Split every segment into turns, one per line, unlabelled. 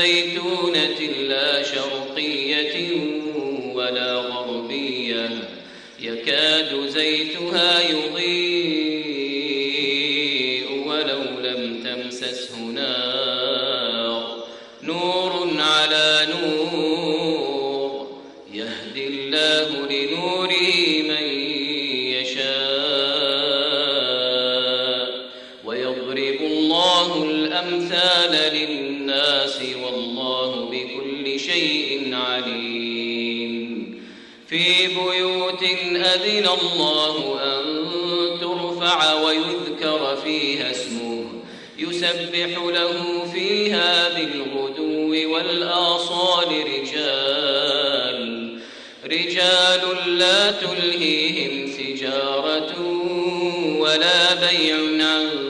زيتونة لا شرقية ولا غربية يكاد زيتها يضيء الأمثال للناس والله بكل شيء عليم في بيوت أذن الله أن ترفع ويذكر فيها اسمه يسبح له فيها بالغدو والآصال رجال رجال لا تلهيهم تجارة ولا بيع عن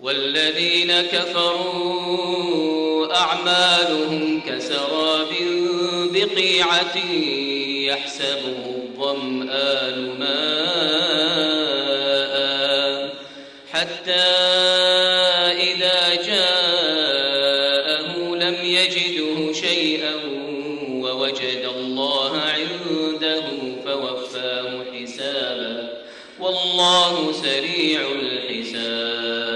والذين كفروا أعمالهم كسراب بقيعة يحسبه الظمآن ماء حتى إذا جاءه لم يجده شيئا ووجد الله عنده فوفاه حسابا والله سريع الحساب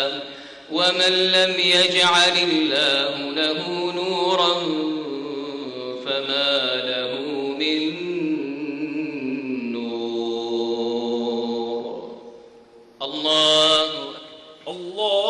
ومن لم يجعل الله له نورا فما له من نور الله الله